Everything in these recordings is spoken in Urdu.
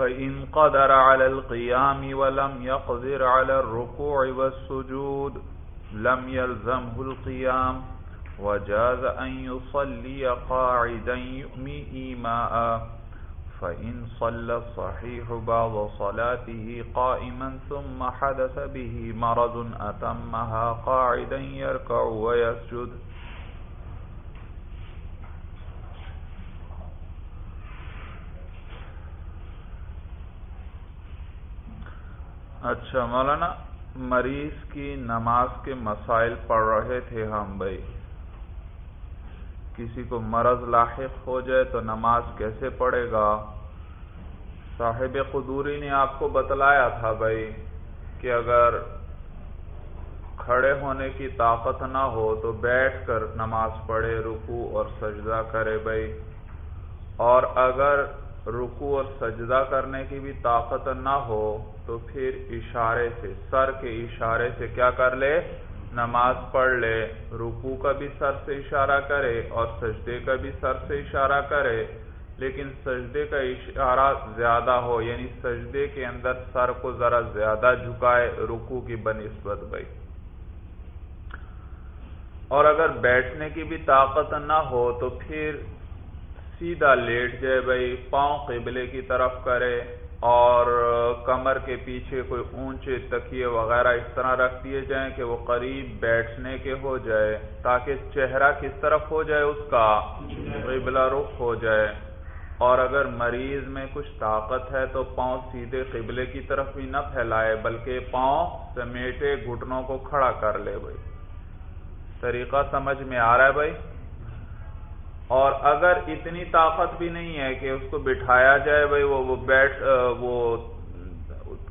فإن قدر على القيام ولم يقدر على الركوع والسجود لم يلزمه القيام وجاز أن يصلي قاعدا يؤمي إيماء فإن صلى الصحيح بعض صلاته قائما ثم حدث به مرض أتمها قاعدا يركع ويسجد اچھا مولانا، مریض کی نماز کے مسائل پڑھ رہے تھے ہم بھائی۔ کسی کو مرض لاحق ہو جائے تو نماز کیسے پڑھے گا؟ صاحب قدوری نے آپ کو بتلایا تھا بھائی کہ اگر کھڑے ہونے کی طاقت نہ ہو تو بیٹھ کر نماز پڑھے رکو اور سجدہ کرے بھائی۔ اور اگر رکو اور سجدہ کرنے کی بھی طاقت نہ ہو تو پھر اشارے سے، سر کے اشارے سے کیا کر لے؟ نماز پڑھ لے۔ رکو کا بھی سر سے اشارہ کرے اور سجدے کا بھی سر سے اشارہ کرے۔ لیکن سجدے کا اشارہ زیادہ ہو یعنی سجدے کے اندر سر کو ذرا زیادہ جھکائے رکو کی بنسبت بھائی۔ اور اگر بیٹھنے کی بھی طاقت نہ ہو تو پھر سیدھا لیٹ جائے بھائی، پاؤں قبلے کی طرف کرے اور کمر کے پیچھے کوئی اونچے تکیے وغیرہ اس طرح رکھ دیے جائیں کہ وہ قریب بیٹھنے کے ہو جائے، تاکہ چہرہ کس طرف ہو جائے، اس کا قبلہ رخ ہو جائے۔ اور اگر مریض میں کچھ طاقت ہے تو پاؤں سیدھے قبلے کی طرف بھی نہ پھیلائے، بلکہ پاؤں سمیٹے گھٹنوں کو کھڑا کر لے بھائی۔ طریقہ سمجھ میں آ رہا ہے بھائی؟ اور اگر اتنی طاقت بھی نہیں ہے کہ اس کو بٹھایا جائے، بھائی وہ بیٹھ وہ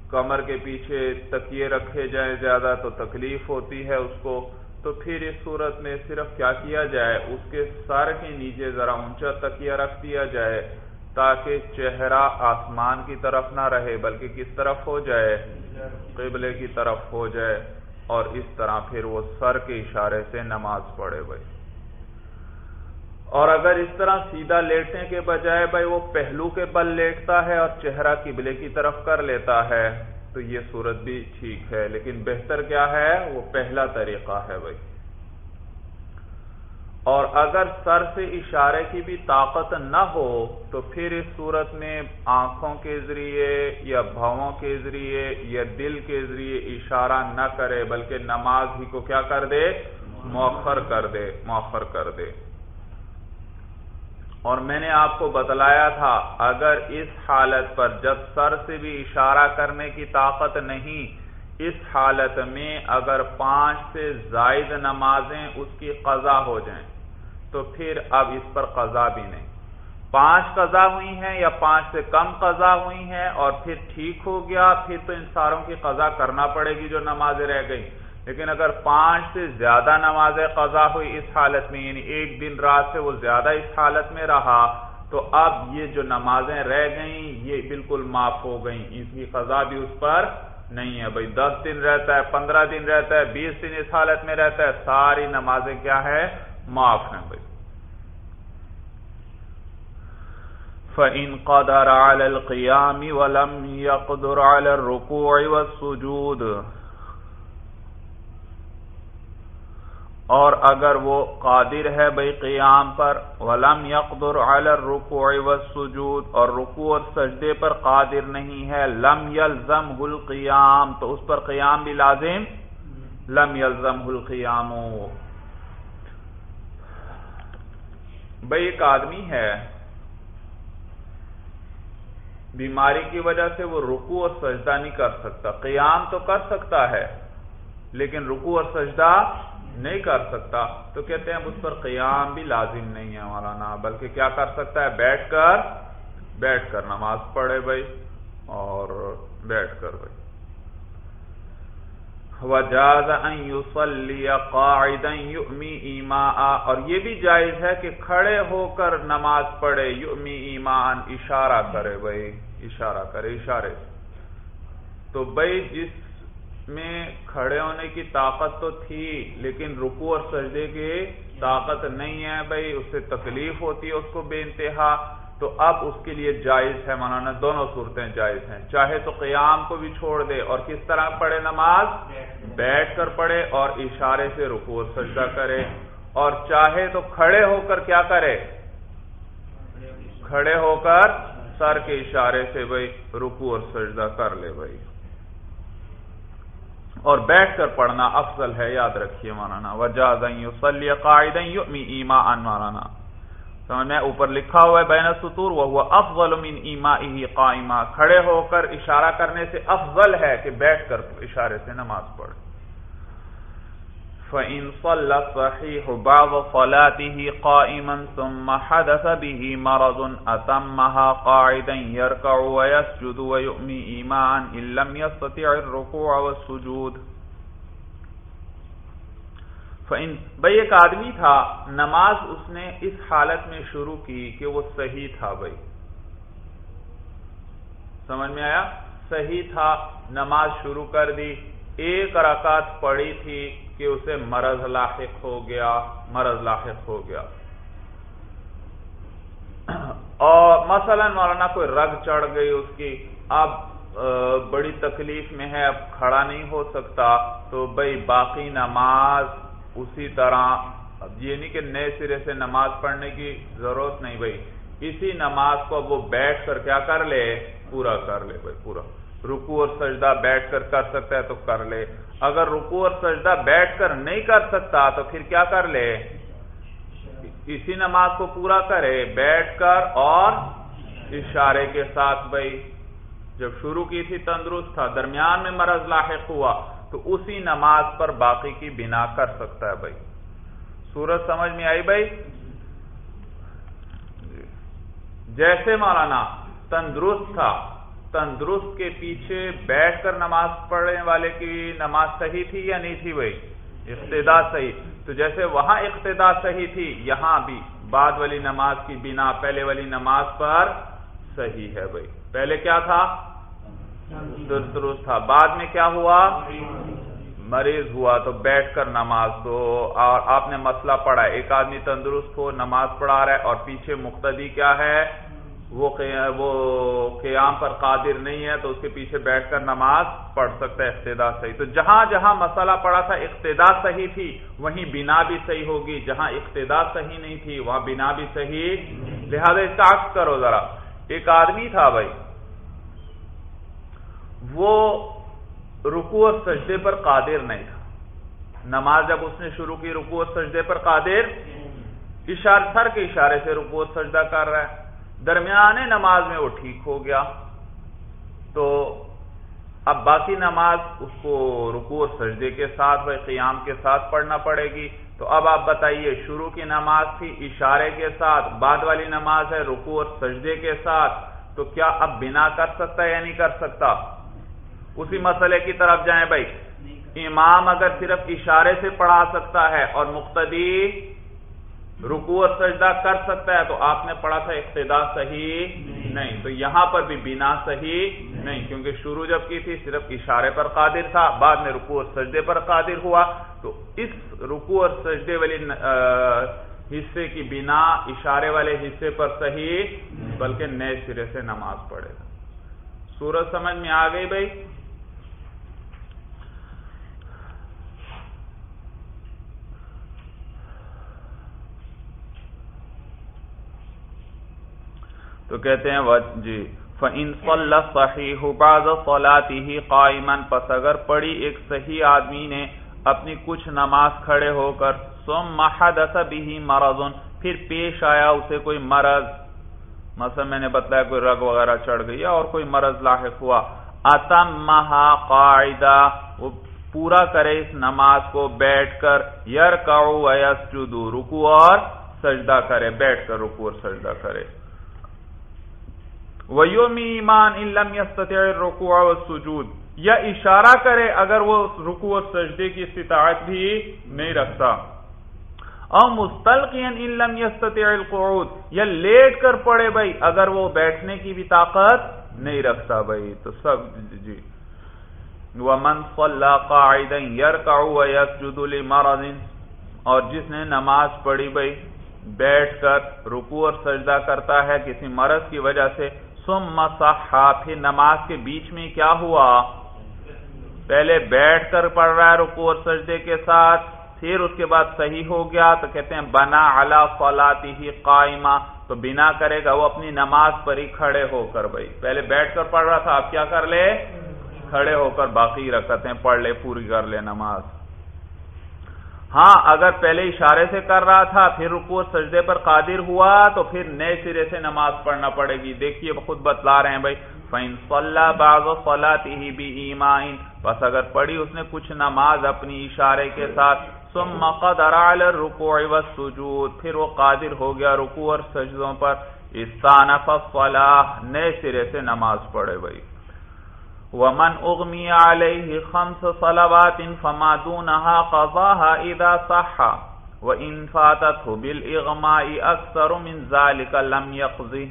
کمر کے پیچھے تکیے رکھے جائیں زیادہ تو تکلیف ہوتی ہے اس کو، تو پھر اس صورت میں صرف کیا کیا جائے؟ اس کے سر کے نیچے ذرا اونچا تکیہ رکھ دیا جائے تاکہ چہرہ آسمان کی طرف نہ رہے، بلکہ کس طرف ہو جائے؟ قبلے کی طرف ہو جائے۔ اور اس طرح پھر وہ سر کے اشارے سے نماز پڑھے، بھائی۔ اور اگر اس طرح سیدھا لیٹنے کے بجائے بھائی وہ پہلو کے بل لیٹتا ہے اور چہرہ قبلے کی طرف کر لیتا ہے، تو یہ صورت بھی ٹھیک ہے۔ لیکن بہتر کیا ہے؟ وہ پہلا طریقہ ہے بھائی۔ اور اگر سر سے اشارے کی بھی طاقت نہ ہو، تو پھر اس صورت میں آنکھوں کے ذریعے یا بھاؤں کے ذریعے یا دل کے ذریعے اشارہ نہ کرے، بلکہ نماز ہی کو کیا کر دے؟ مؤخر کر دے، مؤخر کر دے۔ اور میں نے آپ کو بتلایا تھا، اگر اس حالت پر جب سر سے بھی اشارہ کرنے کی طاقت نہیں، اس حالت میں اگر پانچ سے زائد نمازیں اس کی قضا ہو جائیں، تو پھر اب اس پر قضا بھی نہیں۔ پانچ قضا ہوئی ہیں یا پانچ سے کم قضا ہوئی ہیں اور پھر ٹھیک ہو گیا، پھر تو ان ساروں کی قضا کرنا پڑے گی جو نمازیں رہ گئیں۔ لیکن اگر پانچ سے زیادہ نماز قضا ہوئی اس حالت میں یعنی ایک دن رات سے وہ زیادہ اس حالت میں رہا، تو اب یہ جو نمازیں رہ گئیں، یہ بالکل معاف ہو گئیں۔ اس کی قضا بھی اس پر نہیں ہے۔ بھائی، دس دن رہتا ہے، پندرہ دن رہتا ہے، بیس دن اس حالت میں رہتا ہے، ساری نمازیں کیا ہے معاف ہیں بھائی۔ فَإِن قَدَرَ عَلَى الْقِيَامِ وَلَمْ يَقْدُرْ عَلَى الرُّكُوعِ وَالسُّجُودِ اور اگر وہ قادر ہے بھائی قیام پر، ولم یقدر علی الرکوع والسجود، اور رکوع اور سجدے پر قادر نہیں ہے، لم یلزم القیام، تو اس پر قیام بھی لازم لم یلزم القیام۔ بھائی ایک آدمی ہے، بیماری کی وجہ سے وہ رکوع اور سجدہ نہیں کر سکتا۔ قیام تو کر سکتا ہے، لیکن رکوع اور سجدہ نہیں کر سکتا تو کہتے ہیں اس پر قیام بھی لازم نہیں ہے مولانا، بلکہ کیا کر سکتا ہے؟ بیٹھ کر بیٹھ کر نماز پڑھے بھائی، اور بیٹھ کر بھائی۔ وجاز ایما اور یہ بھی جائز ہے کہ کھڑے ہو کر نماز پڑھے، یؤمی ایمان اشارہ کرے بھائی، اشارہ کرے، اشارے۔ تو بھائی، جس میں کھڑے ہونے کی طاقت تو تھی، لیکن رکو اور سجدے کی طاقت نہیں ہے بھائی، اس سے تکلیف ہوتی ہے، اس کو بے انتہا۔ تو اب اس کے لیے جائز ہے، مولانا، دونوں صورتیں جائز ہیں۔ چاہے تو قیام کو بھی چھوڑ دے اور کس طرح پڑھے نماز؟ بیٹھ کر پڑھے اور اشارے سے رکو سجدہ کرے۔ اور چاہے تو کھڑے ہو کر کیا کرے؟ کھڑے ہو کر سر کے اشارے سے بھائی رکو اور سجدہ کر لے بھائی۔ اور بیٹھ کر پڑھنا افضل ہے، یاد رکھیے مولانا۔ وجہ قائد ایما ان مولانا۔ سمجھ میں اوپر لکھا ہوا ہے، بین سطور وہ افضل من ایما قائمہ کھڑے ہو کر اشارہ کرنے سے افضل ہے کہ بیٹھ کر اشارے سے نماز پڑھ۔ فَإِن صَلَّ الصَّحِيحُ بَعْضَ صَلَاتِهِ قَائِمًا ثُمَّ حَدَثَ بِهِ مَرَضٌ أَتَمَّهَا قَاعِدًا يَرْكَعُ وَيَسْجُدُ وَيُؤْمِي إِيمَانًا إِن لَّمْ يَسْتَطِعِ الرُّكُوعَ وَالسُّجُودَ بھائی ایک آدمی تھا، نماز اس نے اس حالت میں شروع کی کہ وہ صحیح تھا بھائی۔ سمجھ میں آیا؟ صحیح تھا، نماز شروع کر دی، ایک رکعت پڑی تھی کہ اسے مرض لاحق ہو گیا، مرض لاحق ہو گیا۔ اور مثلا مولانا کوئی رگ چڑھ گئی اس کی، اب بڑی تکلیف میں ہے، اب کھڑا نہیں ہو سکتا، تو بھائی باقی نماز اسی طرح یہ نہیں کہ نئے سرے سے نماز پڑھنے کی ضرورت نہیں بھائی اسی نماز کو وہ بیٹھ کر کیا کر لے؟ پورا کر لے بھائی پورا۔ رکو اور سجدہ بیٹھ کر کر سکتا ہے تو کر لے۔ اگر رکو اور سجدہ بیٹھ کر نہیں کر سکتا تو پھر کیا کر لے؟ اسی نماز کو پورا کرے، بیٹھ کر اور اشارے کے ساتھ بھائی، جب شروع کی تھی تندرست تھا، درمیان میں مرض لاحق ہوا، تو اسی نماز پر باقی کی بنا کر سکتا ہے بھائی۔ سورج سمجھ میں آئی بھائی؟ جیسے مولانا تندرست تھا تندرست کے پیچھے بیٹھ کر نماز پڑھنے والے کی نماز صحیح تھی یا نہیں تھی بھائی؟ اقتدا صحیح۔ تو جیسے وہاں اقتدا صحیح تھی، یہاں بھی بعد والی نماز کی بنا، پہلے والی نماز پر صحیح ہے بھائی۔ پہلے کیا تھا؟ درست تھا۔ بعد میں کیا ہوا؟ مریض ہوا۔ تو بیٹھ کر نماز تو اور آپ نے مسئلہ پڑھا۔ ایک آدمی تندرست ہو، نماز پڑھا رہا ہے اور پیچھے مقتدی کیا ہے؟ وہ قیام پر قادر نہیں ہے تو اس کے پیچھے بیٹھ کر نماز پڑھ سکتا ہے، اقتدا صحیح۔ تو جہاں جہاں مسئلہ پڑا تھا، اقتدا صحیح تھی، وہیں بنا بھی صحیح ہوگی۔ جہاں اقتدا صحیح نہیں تھی، وہاں بنا بھی صحیح۔ لہذا اس کا عکس کرو ذرا۔ ایک آدمی تھا بھائی۔ وہ رکو اور سجدے پر قادر نہیں تھا۔ نماز جب اس نے شروع کی رکو اور سجدے پر قادر؟ اشار سر کے اشارے سے رکو اور سجدہ کر رہا ہے۔ درمیان نماز میں وہ ٹھیک ہو گیا تو اب باقی نماز اس کو رکو اور سجدے کے ساتھ و قیام کے ساتھ پڑھنا پڑے گی۔ تو اب آپ بتائیے شروع کی نماز تھی اشارے کے ساتھ بعد والی نماز ہے رکو اور سجدے کے ساتھ۔ تو کیا اب بنا کر سکتا ہے یا نہیں کر سکتا؟ اسی مسئلے کی طرف جائیں بھائی۔ امام اگر صرف اشارے سے پڑھا سکتا ہے اور مقتدی رکو اور سجدہ کر سکتا ہے تو آپ نے پڑھا تھا اقتدا صحیح نہیں۔ تو یہاں پر بھی بنا صحیح نہیں۔ کیونکہ شروع جب کی تھی صرف اشارے پر قادر تھا بعد میں رکو اور سجدے پر قادر ہوا۔ تو اس رکو اور سجدے والی حصے کی بنا اشارے والے حصے پر صحیح بلکہ نئے سرے سے نماز پڑھے۔ گا سورج سمجھ میں آ گئی بھائی؟ تو کہتے ہیں جی فَإِن صَلَّ صَحِيحُ بَعْضَ صَلَاتِهِ قَائِمًا، پس اگر پڑھی ایک صحیح آدمی نے اپنی کچھ نماز کھڑے ہو کر، ثُمَّ حَدَثَ بِهِ مَرَضٌ، پھر پیش آیا اسے کوئی مرض، مثلا میں نے بتلایا کوئی رگ وغیرہ چڑھ گئی اور کوئی مرض لاحق ہوا اتمها قاعدہ وہ پورا کرے اس نماز کو، بیٹھ کر، یرکعو ویسجدو رکو اور سجدہ کرے، بیٹھ کر رکو اور سجدہ کرے۔ ایمان لم يستطع الركوع والسجود یا اشارہ کرے اگر وہ رکوع و سجدے کی استطاعت بھی نہیں رکھتا۔ او مستلقین ان لم يستطع القعود، یا لیٹ کر پڑے بھائی، اگر وہ بیٹھنے کی بھی طاقت نہیں رکھتا بھائی، تو سب جی۔ ومن صلى قاعدا يركع ويسجد لمرض، اور جس نے نماز پڑھی بھائی، بیٹھ کر رکو اور سجدہ کرتا ہے کسی مرض کی وجہ سے سم مسحا پھر نماز کے بیچ میں کیا ہوا؟ پہلے بیٹھ کر پڑھ رہا ہے رکو اور سجدے کے ساتھ، پھر اس کے بعد صحیح ہو گیا تو کہتے ہیں، بنا الا فلاتی ہی قائمہ، تو بنا کرے گا، وہ اپنی نماز پر ہی کھڑے ہو کر بھائی۔ پہلے بیٹھ کر پڑھ رہا تھا، اب کیا کر لے؟ کھڑے ہو کر باقی رکھتے ہیں پڑھ لے، پوری کر لے نماز۔ ہاں اگر پہلے اشارے سے کر رہا تھا، پھر رکو سجدے پر قادر ہوا، تو پھر نئے سرے سے نماز پڑھنا پڑے گی۔ دیکھیے، خود بتلا رہے ہیں بھائی۔ فین صلاح باغ فلاتی بھی ایمان بس اگر پڑھی اس نے کچھ نماز اپنی اشارے کے ساتھ۔ ثم قدر على الركوع والسجود۔ پھر وہ قادر ہو گیا رکوع اور سجدوں پر۔ استانف الصلاح نئے سرے سے نماز پڑھے بھائی۔ ومن اغمی علیہ خمس صلوات فما دونها قضاها اذا صح وان فاتته بالاغماء اکثر من ذلك لم يقضي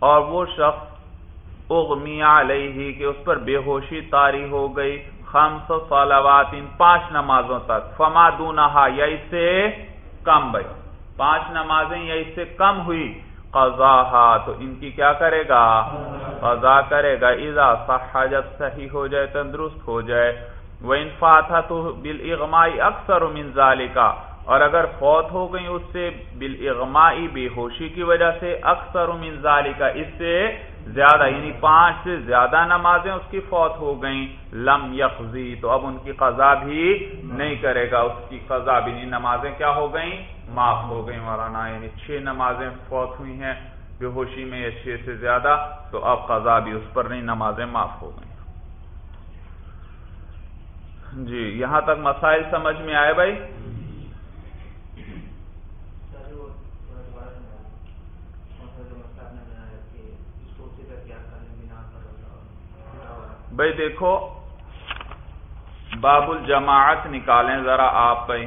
اور وہ شخص اغمی علیہ کہ اس پر بے ہوشی طاری ہو گئی خمس صلوات پانچ نمازوں تک فما دونہا یا اس سے کم بھائی پانچ نمازیں یا اس سے کم ہوئی قضا تو ان کی کیا کرے گا؟ قضا کرے گا۔ اذا صحا جب صحیح ہو جائے، تندرست ہو جائے۔ وہ انفاتا تو بالاغمائی اکثر من ذالکا اور اگر فوت ہو گئی اس سے بالاغمائی بے ہوشی کی وجہ سے اکثر من ذالکا اس سے زیادہ یعنی پانچ سے زیادہ نمازیں اس کی فوت ہو گئیں۔ لم یقضی تو اب ان کی قضا بھی نہیں کرے گا۔ اس کی قضا بھی نہیں۔ نمازیں کیا ہو گئیں؟ معاف ہو گئیں۔ مولانا یعنی چھ نمازیں فوت ہوئی ہیں بے ہوشی میں یا چھ سے زیادہ، تو اب قضا بھی اس پر نہیں، نمازیں معاف ہو گئیں۔ جی یہاں تک مسائل سمجھ میں آئے بھائی؟ بھائی دیکھو، باب الجماعت نکالیں ذرا آپ بھائی۔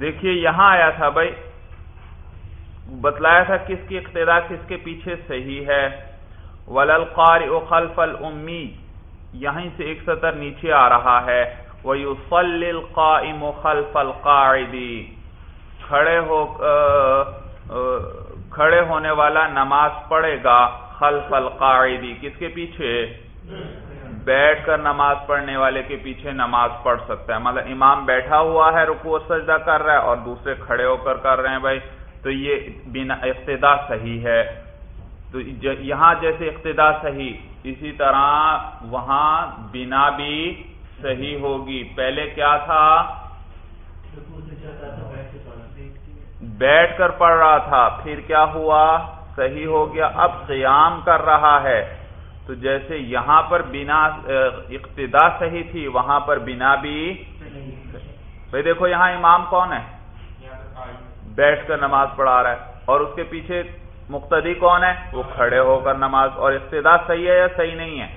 دیکھیے، یہاں آیا تھا بھائی۔ بتلایا تھا کس کی اقتدا، کس کے پیچھے صحیح ہے۔ ولل قار خلف المی یہیں سے ایک سطر نیچے آ رہا ہے۔ وہ الْقَائِمُ خَلْفَ الْقَاعِدِ۔ کھڑے ہو کھڑے ہونے والا نماز پڑھے گا خلف القاعدی۔ کس کے پیچھے؟ بیٹھ کر نماز پڑھنے والے کے پیچھے نماز پڑھ سکتا ہے۔ مطلب امام بیٹھا ہوا ہے، رکوع سجدہ کر رہا ہے اور دوسرے کھڑے ہو کر کر رہے ہیں بھائی۔ تو یہ بنا اقتدا صحیح ہے۔ تو یہاں جیسے اقتدا صحیح، اسی طرح وہاں بنا بھی صحیح ہوگی۔ پہلے کیا تھا؟ بیٹھ کر پڑھ رہا تھا، پھر کیا ہوا؟ صحیح ہو گیا۔ اب قیام کر رہا ہے۔ تو جیسے یہاں پر بنا اقتدا صحیح تھی، وہاں پر بنا بھی بھائی دیکھو یہاں امام کون ہے؟ بیٹھ کر نماز پڑھا رہا ہے۔ اور اس کے پیچھے مقتدی کون ہے؟ وہ کھڑے ہو کر نماز اور اقتدا صحیح ہے یا صحیح نہیں ہے؟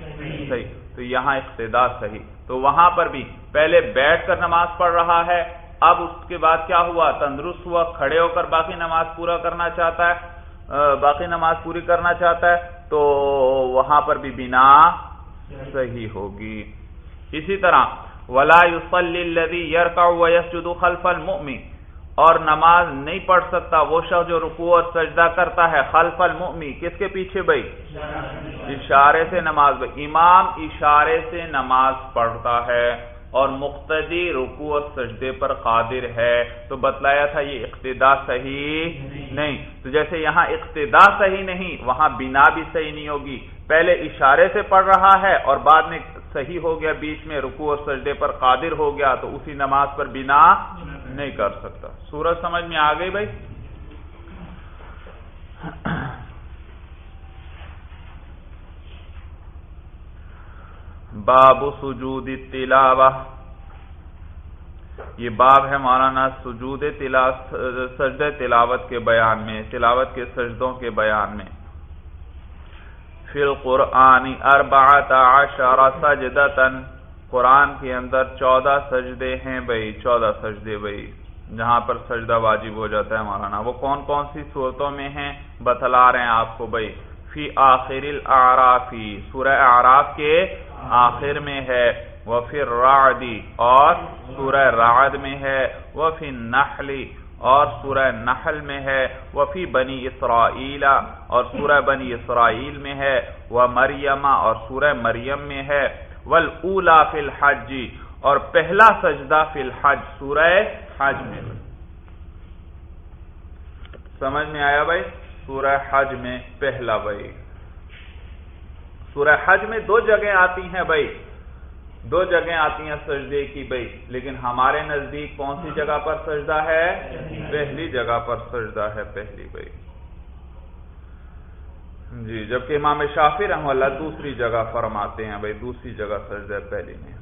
صحیح۔ تو یہاں اقتدا صحیح۔ تو وہاں پر بھی پہلے بیٹھ کر نماز پڑھ رہا ہے اب اس کے بعد کیا ہوا؟ تندرست ہوا کھڑے ہو کر باقی نماز پورا کرنا چاہتا ہے باقی نماز پوری کرنا چاہتا ہے تو وہاں پر بھی بنا صحیح۔ ہوگی۔ اسی طرح ولا يركع ويسجد خلف المؤمن۔ اور نماز نہیں پڑھ سکتا، وہ شخص جو رکوع اور سجدہ کرتا ہے، خلف المؤمن کس کے پیچھے بھائی؟ اشارے سے نماز بھائی۔ امام اشارے سے نماز پڑھتا ہے اور مقتدی رکوع اور سجدے پر قادر ہے۔ تو بتلایا تھا یہ اقتدا صحیح نہیں۔ تو جیسے یہاں اقتدا صحیح نہیں، وہاں بنا بھی صحیح نہیں ہوگی۔ پہلے اشارے سے پڑھ رہا ہے اور بعد میں صحیح ہو گیا، بیچ میں رکوع اور سجدے پر قادر ہو گیا، تو اسی نماز پر بنا نہیں کر سکتا۔ سورج سمجھ میں آ گئی بھائی؟ باب سجود تلاوہ۔ یہ باب ہے مولانا سجود سجد تلاوت کے بیان میں، تلاوت کے سجدوں کے بیان میں۔ فی القرآن اربعت عشر سجدتن قرآن کے اندر چودہ سجدے ہیں بھائی، چودہ سجدے بھائی، جہاں پر سجدہ واجب ہو جاتا ہے مولانا۔ وہ کون کون سی صورتوں میں ہیں؟ بتلا رہے ہیں آپ کو بھائی۔ فی آخر العرافی سورہ اعراف کے آخر میں ہے۔ وہ پھر راعدی اور سورہ رعد میں ہے۔ وہ پھر نحلی اور سورہ نحل میں ہے۔ وفی بنی اسرائیل اور سورہ بنی اسرائیل میں ہے۔ وہ مریم اور سورہ مریم میں ہے۔ ول اولا فی الحج جی اور پہلا سجدہ فی الحج، سورہ حج میں۔ سمجھ میں آیا بھائی؟ سورہ حج میں پہلا بھائی۔ سورہ حج میں دو جگہ آتی ہیں بھائی۔ دو جگہیں آتی ہیں سجدے کی بھائی، لیکن ہمارے نزدیک کون سی جگہ پر سجدہ ہے؟ پہلی جگہ پر سجدہ ہے، پہلی بھائی۔ جی جبکہ امام شافی رحم اللہ دوسری جگہ فرماتے ہیں بھائی دوسری جگہ سجدہ پہلی میں۔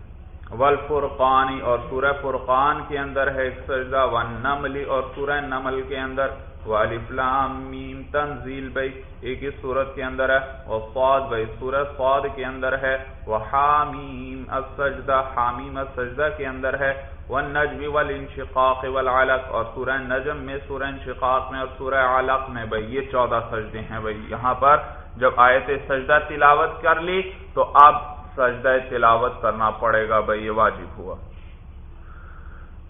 ول فرقانی اور سورہ فرقان کے اندر ہے ایک سجدہ ون نملی اور سورہ نمل کے اندر۔ میم تنزیل بھائی ایک ہی سورت کے اندر ہے۔ وہ فوج بھائی سورت فوج کے اندر ہے۔ وہ حامیم السجدہ حامیم السجدہ کے اندر ہے۔ وہ نجم والانشقاق والعلق اور سورہ نجم میں، سورہ انشقاق میں اور سورہ علق میں بھائی، یہ چودہ سجدے ہیں بھائی۔ یہاں پر جب آیت سجدہ تلاوت کر لی تو اب سجدہ تلاوت کرنا پڑے گا بھائی، یہ واجب ہوا۔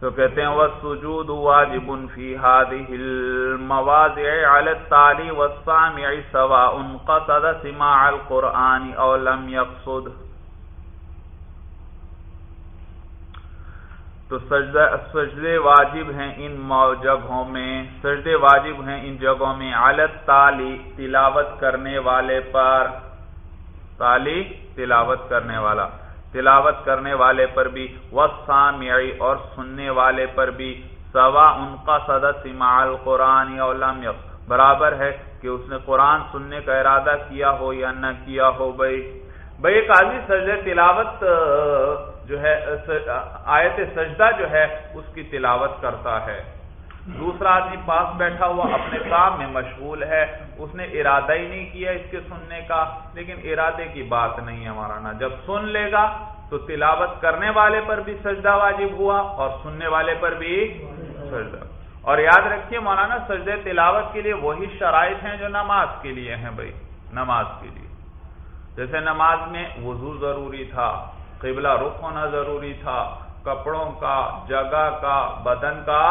تو کہتے ہیں وہ سجود واجب فی هذه المواضع على التالي والسامع سواء قصد سماع القرآن او لم يقصد۔ تو سجدہ سجدے واجب ہیں ان جگہوں میں، سجدے واجب ہیں ان جگہوں میں۔ علت تالی تلاوت کرنے والے پر۔ تالی، تلاوت کرنے والا۔ تلاوت کرنے والے پر بھی۔ وسامعی اور سننے والے پر بھی۔ سوا ان کا سدس امال قرآن علم برابر ہے کہ اس نے قرآن سننے کا ارادہ کیا ہو یا نہ کیا ہو بھائی۔ بھائی ایک آدمی سجدہ تلاوت جو ہے آیت سجدہ جو ہے، اس کی تلاوت کرتا ہے۔ دوسرا آدمی پاس بیٹھا ہوا اپنے کام میں مشغول ہے، اس نے ارادہ ہی نہیں کیا اس کے سننے کا۔ لیکن ارادے کی بات نہیں ہے ہمارا نا۔ جب سن لے گا تو تلاوت کرنے والے پر بھی سجدہ واجب ہوا اور سننے والے پر بھی سجدہ۔ اور یاد رکھیے مولانا سجدے تلاوت کے لیے وہی شرائط ہیں جو نماز کے لیے ہیں بھائی۔ نماز کے لیے۔ جیسے نماز میں وضو ضروری تھا قبلہ رخ ہونا ضروری تھا کپڑوں کا جگہ کا بدن کا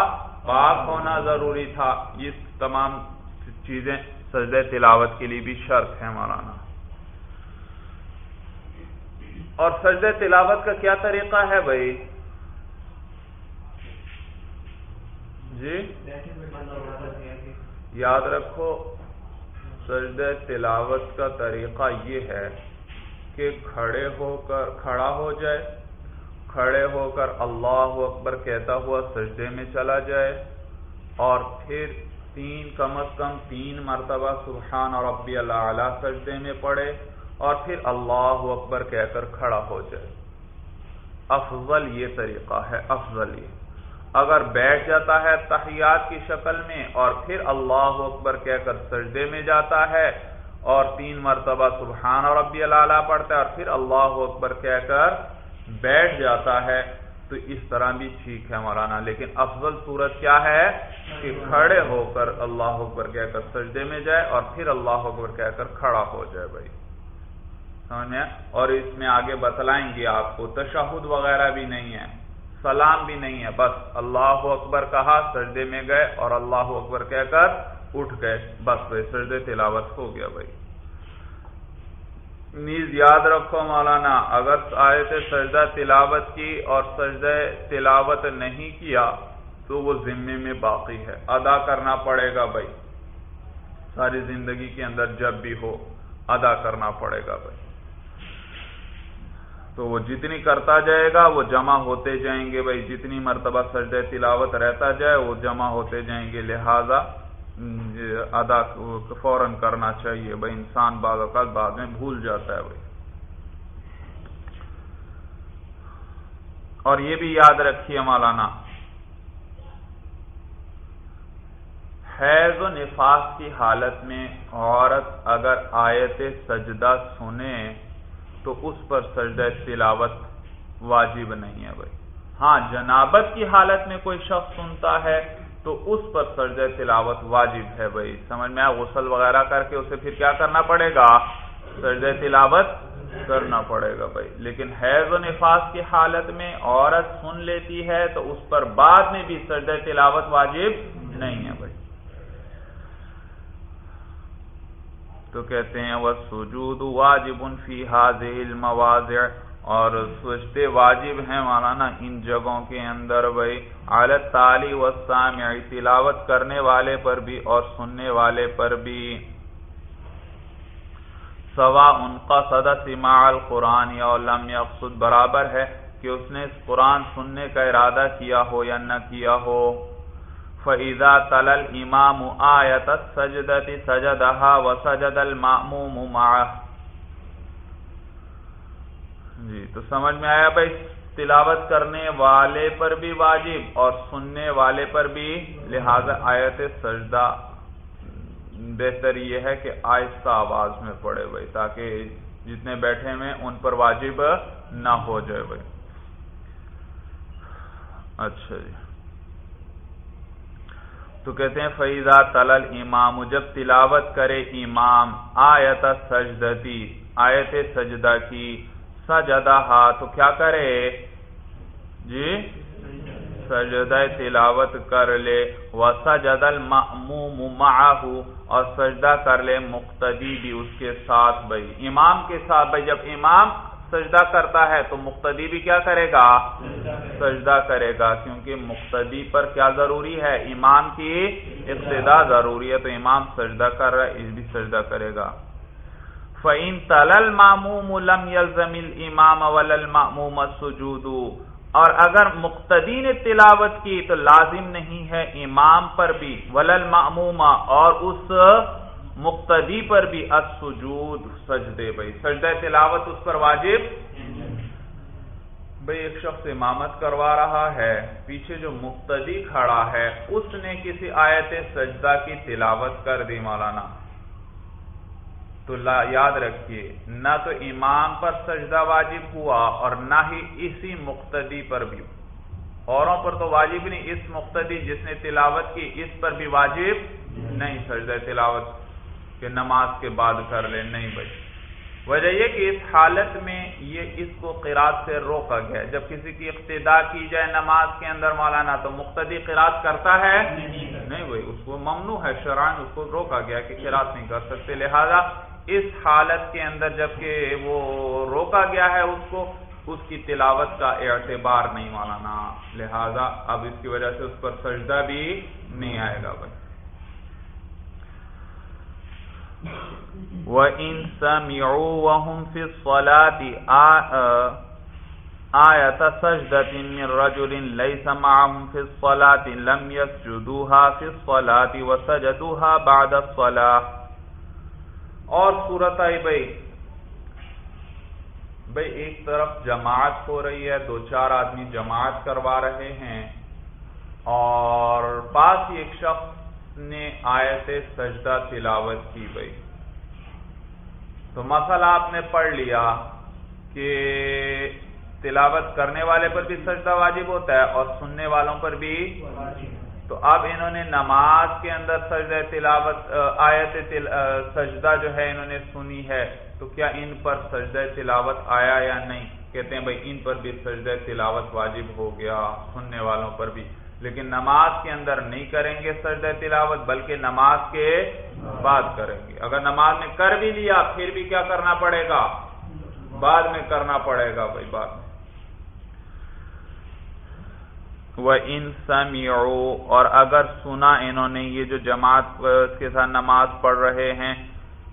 پاک ہونا ضروری تھا یہ تمام چیزیں سجدہ تلاوت کے لیے بھی شرط ہے مولانا۔ اور سجدہ تلاوت کا کیا طریقہ ہے بھائی؟ جی؟ یاد رکھو سجدہ تلاوت کا طریقہ یہ ہے کہ کھڑے ہو کر کھڑا ہو جائے، کھڑے ہو کر اللہ اکبر کہتا ہوا سجدے میں چلا جائے اور پھر تین کم از کم تین مرتبہ سبحان اور ربی اللہ سجدے میں پڑے اور پھر اللہ اکبر کہہ کر کھڑا ہو جائے۔ افضل یہ طریقہ ہے، افضل یہ۔ اگر بیٹھ جاتا ہے تحیات کی شکل میں اور پھر اللہ اکبر کہہ کر سجدے میں جاتا ہے اور تین مرتبہ سبحان اور ربی اللہ پڑھتا ہے اور پھر اللہ اکبر کہہ کر بیٹھ جاتا ہے، تو اس طرح بھی ٹھیک ہے مولانا۔ لیکن افضل صورت کیا ہے؟ کہ کھڑے ہو کر اللہ اکبر کہہ کر سجدے میں جائے اور پھر اللہ اکبر کہہ کر کھڑا ہو جائے بھائی۔ سمجھ اور اس میں آگے بتلائیں گے آپ کو، تشہد وغیرہ بھی نہیں ہے۔ سلام بھی نہیں ہے، بس اللہ اکبر کہا، سجدے میں گئے اور اللہ اکبر کہہ کر اٹھ گئے۔ بس بھائی، سجدے تلاوت ہو گیا بھائی۔ نیز یاد رکھو مولانا، اگر آیت سجدہ تلاوت کی اور سجدہ تلاوت نہیں کیا تو وہ ذمے میں باقی ہے۔ ادا کرنا پڑے گا بھائی۔ ساری زندگی کے اندر جب بھی ہو، ادا کرنا پڑے گا بھائی۔ تو وہ جتنی کرتا جائے گا وہ جمع ہوتے جائیں گے بھائی، جتنی مرتبہ سجدہ تلاوت رہتا جائے وہ جمع ہوتے جائیں گے۔ لہذا ادا، فوراً کرنا چاہیے۔ بھائی، انسان بعض اوقات بعد میں بھول جاتا ہے بھائی۔ اور یہ بھی یاد رکھیے مولانا، حیض و نفاس کی حالت میں عورت اگر آیت سجدہ سنے تو اس پر سجدہ تلاوت واجب نہیں ہے بھائی۔ ہاں جنابت کی حالت میں کوئی شخص سنتا ہے تو اس پر سجدہ تلاوت واجب ہے بھائی۔ سمجھ میں آیا؟ غسل وغیرہ کر کے اسے پھر کیا کرنا پڑے گا؟ سجدہ تلاوت کرنا پڑے گا بھائی۔ لیکن حیض و نفاس کی حالت میں عورت سن لیتی ہے تو اس پر بعد میں بھی سجدہ تلاوت واجب نہیں ہے بھائی۔ تو کہتے ہیں وہ سجود واجب فی حاضر المواضع۔ اور سجدے واجب ہیں مولانا ان جگہوں کے اندر بھائی۔ عالت تالی و سامع تلاوت کرنے والے پر بھی اور سننے والے پر بھی۔ سوا ان کا سدا سما القرآن یا لم یقصد، برابر ہے کہ اس نے اس قرآن سننے کا ارادہ کیا ہو یا نہ کیا ہو۔ فعیدہ تلل امام آیت سجدت سجدہ و سجد الماموم معه۔ جی تو سمجھ میں آیا بھائی؟ تلاوت کرنے والے پر بھی واجب اور سننے والے پر بھی۔ لہذا آیت سجدہ بہتر یہ ہے کہ آہستہ آواز میں پڑے بھائی، تاکہ جتنے بیٹھے ہوئے ان پر واجب نہ ہو جائے بھائی۔ اچھا جی۔ تو کہتے ہیں فیضا تلل امام جب تلاوت کرے امام، آیت سجدتی، آیت سجدہ کی، سجدہ تو کیا کرے؟ جی؟ سجدہ تلاوت کر لے، وسجد المأموم معه، اور سجدہ کر لے مقتدی بھی اس کے ساتھ بھائی، امام کے ساتھ بھائی، جب امام سجدہ کرتا ہے تو مقتدی بھی کیا کرے گا؟ سجدہ کرے گا۔ کیونکہ مقتدی پر کیا ضروری ہے؟ امام کی ابتدا ضروری ہے تو امام سجدہ کر رہا ہے اس بھی سجدہ کرے گا۔ فعین تلل ماموم لم یلزم امام ولل ماموم سجود اور اگر مقتدی نے تلاوت کی تو لازم نہیں ہے امام پر بھی۔ ولل معموما اور اس مقتدی پر بھی السجود، سجدے بھائی۔ سجدہ تلاوت اس پر واجب؟ بھائی، ایک شخص امامت کروا رہا ہے، پیچھے جو مقتدی کھڑا ہے، اس نے کسی آیت سجدہ کی تلاوت کر دی مولانا۔ تو یاد رکھیے، نہ تو امام پر سجدہ واجب ہوا اور نہ ہی اسی مقتدی پر بھی۔ اوروں پر تو واجب نہیں، اس مقتدی جس نے تلاوت کی، اس پر بھی واجب نہیں۔ سجدہ تلاوت کہ نماز کے بعد کر لے نہیں بھائی۔ وجہ یہ کہ اس حالت میں یہ اس کو قرآد سے روکا گیا جب کسی کی ابتدا کی جائے نماز کے اندر مولانا تو مقتدی قرآد کرتا ہے۔ نہیں بھائی اس کو ممنوع ہے شرائن اس کو روکا گیا کہ قرآد نہیں کر سکتے۔ لہذا اس حالت کے اندر جبکہ وہ روکا گیا ہے اس کو اس کی تلاوت کا اعتبار نہیں مولانا۔ لہذا اب اس کی وجہ سے اس پر سجدہ بھی نہیں آئے گا بھائی۔ وَإِن سَمِعُوا وَهُمْ فِي الصَّلَاةِ آیت سجدت من رجل لیس معهم فی الصلاة لم يسجدوها فی الصلاة وسجدوها بعد الصلاة۔ اور صورت آئی بھائی بھائی ایک طرف جماعت ہو رہی ہے، دو چار آدمی جماعت کروا رہے ہیں، اور پاس ہی ایک شخص نے آیت سجدہ تلاوت کی بھائی تو مسئلہ آپ نے پڑھ لیا کہ تلاوت کرنے والے پر بھی سجدہ واجب ہوتا ہے اور سننے والوں پر بھی۔ تو اب انہوں نے نماز کے اندر سجدہ تلاوت، آیت سجدہ جو ہے انہوں نے سنی ہے، تو کیا ان پر سجدہ تلاوت آیا یا نہیں؟ کہتے ہیں بھائی ان پر بھی سجدہ تلاوت واجب ہو گیا، سننے والوں پر بھی۔ لیکن نماز کے اندر نہیں کریں گے سجدہ تلاوت، بلکہ نماز کے بعد کریں گے۔ اگر نماز میں کر بھی لیا، پھر بھی کیا کرنا پڑے گا؟ بعد میں کرنا پڑے گا، بھائی، بعد میں۔ وہ ان سمیعو اور اگر سنا انہوں نے یہ جو جماعت کے ساتھ نماز پڑھ رہے ہیں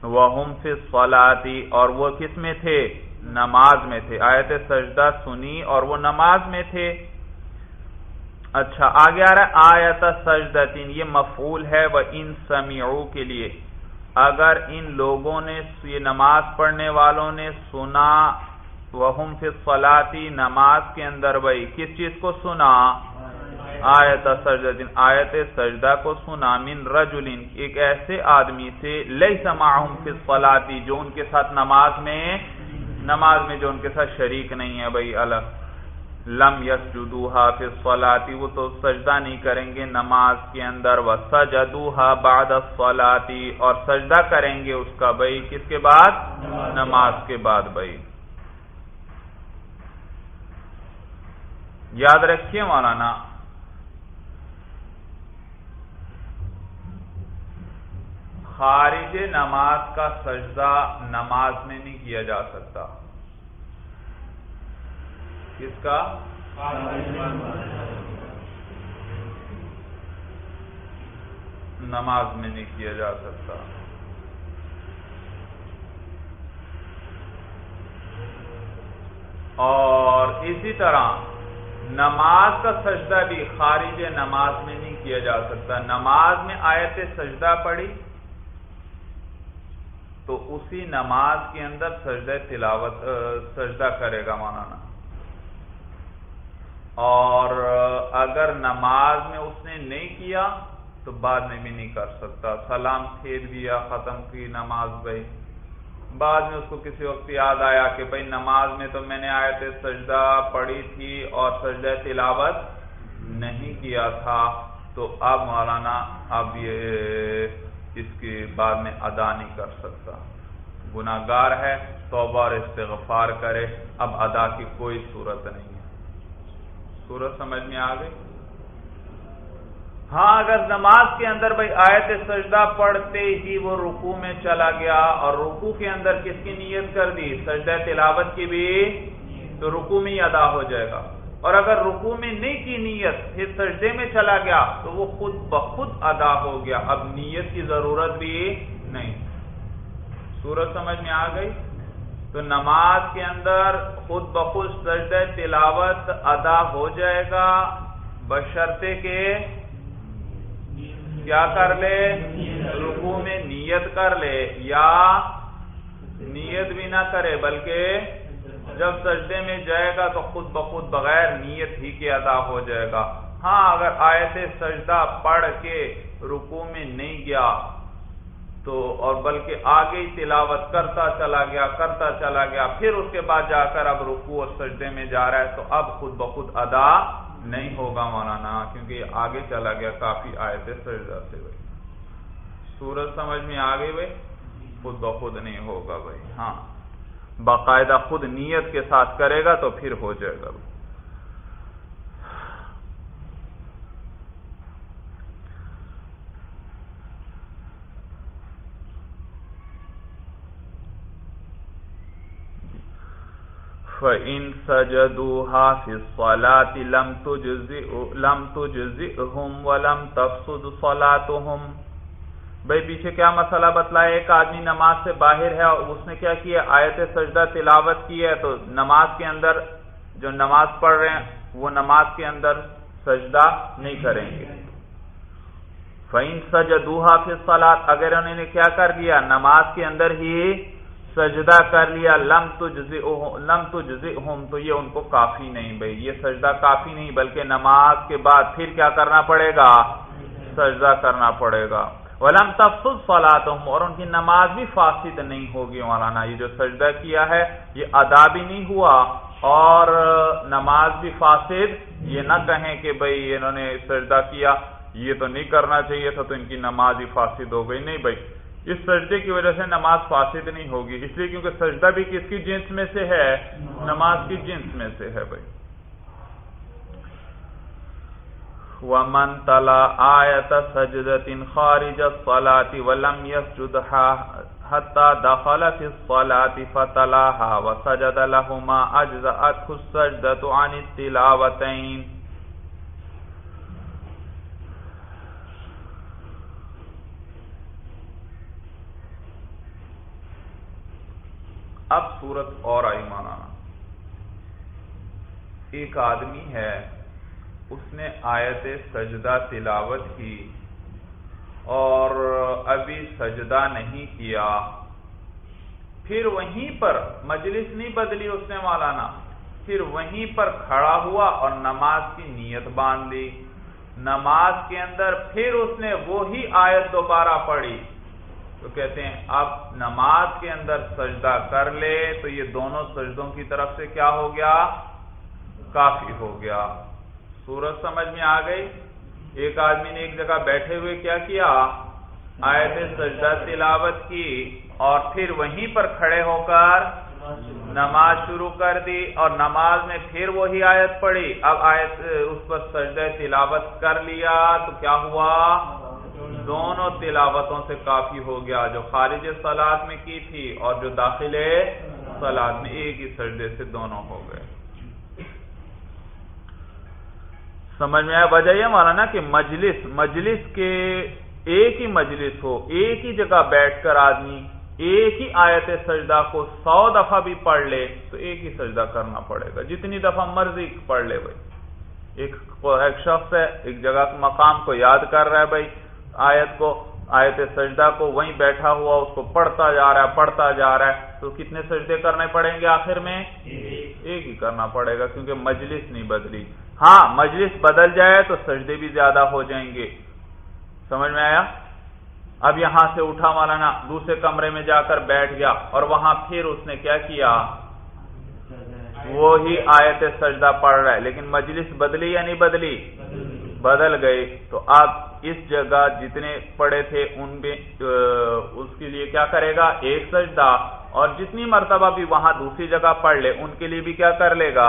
وہ ہم فلاطی اور وہ کس میں تھے؟ نماز میں تھے۔ آیت سجدہ سنی اور وہ نماز میں تھے۔ اچھا آگے آ رہا ہے، آیت سجدتین، یہ مفعول ہے، وہ ان سمیعو کے لیے۔ اگر ان لوگوں نے یہ نماز پڑھنے والوں نے سنا وہ فلاطی نماز کے بھائی بھائی، کس چیز کو سنا؟ آیت سجدہ آیت سجدہ کو سنا، من رجلین، ایک ایسے آدمی سے لئی سماہم فی الصلاتی، جو ان کے ساتھ نماز میں نماز میں جو ان کے ساتھ شریک نہیں ہے بھائی الگ لم یس جدو حافظ فلاتی وہ تو سجدہ نہیں کریں گے نماز کے اندر وہ بعد فلاتی اور سجدہ کریں گے اس کا بھائی کس کے بعد؟ نماز کے بعد بھائی۔ یاد رکھیے مولانا، خارج نماز کا سجدہ نماز میں نہیں کیا جا سکتا۔ کس کا؟ نماز میں نہیں کیا جا سکتا۔ اور اسی طرح نماز کا سجدہ بھی خارج نماز میں نہیں کیا جا سکتا۔ نماز میں آیت سجدہ پڑی تو اسی نماز کے اندر سجدہ تلاوت، سجدہ کرے گا مولانا۔ اور اگر نماز میں اس نے نہیں کیا تو بعد میں بھی نہیں کر سکتا۔ سلام پھیر دیا، ختم کی نماز بھائی۔ بعد میں اس کو کسی وقت یاد آیا کہ بھائی نماز میں تو میں نے آئے تھے سجدہ پڑھی تھی اور سجدہ تلاوت نہیں کیا تھا۔ تو اب مولانا اب یہ اس کے بعد میں ادا نہیں کر سکتا۔ گناگار ہے، توبہ اور استغفار کرے۔ اب ادا کی کوئی صورت نہیں۔ ہے صورت سمجھ میں آ گئی۔ ہاں اگر نماز کے اندر بھائی آیت سجدہ پڑھتے ہی وہ رکو میں چلا گیا اور رکو کے اندر کس کی نیت کر دی؟ سجدہ تلاوت کی بھی تو رکو میں ہی ادا ہو جائے گا۔ اور اگر رکو میں نہیں کی نیت، پھر سجدے میں چلا گیا تو وہ خود بخود ادا ہو گیا۔ اب نیت کی ضرورت بھی نہیں۔ سورج سمجھ میں آ گئی۔ تو نماز کے اندر خود بخود سجدہ تلاوت ادا ہو جائے گا بشرتے کے کیا کر لے؟ رکو میں نیت کر لے یا نیت بھی نہ کرے بلکہ جب سجدے میں جائے گا تو خود بخود بغیر نیت ہی کے ادا ہو جائے گا۔ ہاں اگر آیت سجدہ پڑھ کے رکو میں نہیں گیا تو اور بلکہ آگے ہی تلاوت کرتا چلا گیا، کرتا چلا گیا، پھر اس کے بعد جا کر اب رکو اور سجدے میں جا رہا ہے، تو اب خود بخود ادا نہیں ہوگا مولانا، کیونکہ آگے چلا گیا، کافی آیت سجدہ سے بھائی سورج سمجھ میں آ گئی بھائی؟ خود بخود نہیں ہوگا بھائی ہاں۔ باقاعدہ خود نیت کے ساتھ کرے گا تو پھر ہو جائے گا۔ فَإِن سَجَدُوهَا فِي الصَّلَاةِ لَمْ تُجْزِئُ، لَمْ تُجْزِئْهُمْ وَلَمْ تَفْسُدْ صَلَاتُهُمْ۔ بھائی، پیچھے کیا مسئلہ بتلایا؟ ایک آدمی نماز سے باہر ہے اور اس نے کیا کیا؟ آیت سجدہ تلاوت کی ہے تو نماز کے اندر جو نماز پڑھ رہے ہیں، وہ نماز کے اندر سجدہ نہیں کریں گے۔ فعین سج دوہا فلاد اگر انہوں نے کیا کر لیا نماز کے اندر ہی سجدہ کر لیا، لم لم ہوم تو یہ ان کو کافی نہیں بھائی، یہ سجدہ کافی نہیں، بلکہ نماز کے بعد پھر کیا کرنا پڑے گا؟ سجدہ کرنا پڑے گا۔ ولم تفصد صلاتهم، اور ان کی نماز بھی فاسد نہیں ہوگی مولانا، یہ جو سجدہ کیا ہے، یہ ادا بھی نہیں ہوا، اور نماز بھی فاسد، یہ نہ کہیں کہ بھائی انہوں نے سجدہ کیا، یہ تو نہیں کرنا چاہیے تھا، تو ان کی نماز ہی فاسد ہو گئی۔ نہیں بھائی اس سجدے کی وجہ سے نماز فاسد نہیں ہوگی۔ اس لیے کیونکہ سجدہ بھی کس کی جنس میں سے ہے؟ نماز کی جنس میں سے ہے بھائی۔ ومن تلا آیت سجدت خارج الصلاة ولم يسجدها حتى دخل في الصلاة فتلاها وسجد لهما اجزأته السجدة عن التلاوتين اب صورت اور آئی مانا ایک آدمی ہے، اس نے آیت سجدہ تلاوت کی اور ابھی سجدہ نہیں کیا۔ پھر وہیں پر مجلس نہیں بدلی اس نے مولانا۔ پھر وہیں پر کھڑا ہوا اور نماز کی نیت باندھ لی نماز کے اندر پھر اس نے وہی آیت دوبارہ پڑھی۔ تو کہتے ہیں، اب نماز کے اندر سجدہ کر لے تو یہ دونوں سجدوں کی طرف سے کیا ہو گیا؟ کافی ہو گیا۔ سورج سمجھ میں آ گئی۔ ایک آدمی نے ایک جگہ بیٹھے ہوئے کیا کیا؟ آیت سجدہ تلاوت کی اور پھر وہیں پر کھڑے ہو کر نماز شروع کر دی اور نماز میں پھر وہی آیت پڑھی۔ اب آیت، اس پر سجدہ تلاوت کر لیا تو کیا ہوا؟ دونوں تلاوتوں سے کافی ہو گیا، جو خارج سلاد میں کی تھی اور جو داخل سلاد میں، ایک ہی سجدے سے دونوں ہو گئے۔ سمجھ میں آیا؟ وجہ یہ مانا نا کہ مجلس مجلس کے ایک ہی مجلس ہو، ایک ہی جگہ بیٹھ کر آدمی ایک ہی آیت سجدہ کو سو دفعہ بھی پڑھ لے تو ایک ہی سجدہ کرنا پڑے گا۔ جتنی دفعہ مرضی پڑھ لے بھائی۔ ایک ایک شخص ہے، ایک جگہ، مقام کو یاد کر رہا ہے بھائی۔ آیت کو، آیت سجدہ کو وہیں بیٹھا ہوا، اس کو پڑھتا جا رہا ہے، پڑھتا جا رہا ہے۔ تو کتنے سجدے کرنے پڑیں گے آخر میں؟ ایک ہی کرنا پڑے گا، کیونکہ مجلس نہیں بدلی۔ ہاں مجلس بدل جائے تو سجدے بھی زیادہ ہو جائیں گے۔ سمجھ میں آیا؟ اب یہاں سے اٹھا مولانا، دوسرے کمرے میں جا کر بیٹھ گیا اور وہاں پھر اس نے کیا کیا؟ وہی آیت سجدہ پڑھ رہا ہے، لیکن مجلس بدلی یا نہیں بدلی؟ بدل گئی تو آپ اس جگہ جتنے پڑے تھے ان میں اس کے لیے کیا کرے گا؟ ایک سجدہ۔ اور جتنی مرتبہ بھی وہاں دوسری جگہ پڑھ لے، ان کے لیے بھی کیا کر لے گا؟